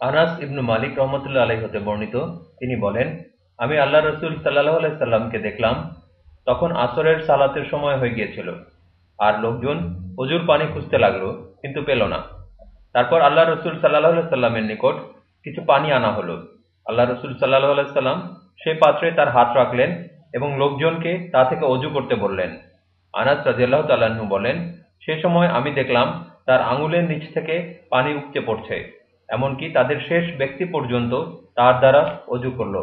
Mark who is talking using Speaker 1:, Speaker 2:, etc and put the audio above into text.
Speaker 1: আনাস ইবনু মালিক রহমতুল্লাহ আলাই হতে বর্ণিত। তিনি বলেন, আমি আল্লাহ রসুল সাল্লাহ আলাইসাল্লামকে দেখলাম, তখন আসরের সালাতের সময় হয়ে গিয়েছিল। আর লোকজন অজুর পানি খুঁজতে লাগল, কিন্তু পেল না। তারপর আল্লাহ রসুল সাল্লাহ সাল্লামের নিকট কিছু পানি আনা হলো। আল্লাহ রসুল সাল্লাহ আলাইসাল্লাম সেই পাত্রে তার হাত রাখলেন এবং লোকজনকে তা থেকে অজু করতে বললেন। আনাস রাজিয়াল্লাহ তাল্লাহ্ন বলেন, সে সময় আমি দেখলাম তার আঙুলের নিচ থেকে পানি উপচে পড়ছে। এমনকি তাদের শেষ ব্যক্তি পর্যন্ত তার দ্বারা অজু করল।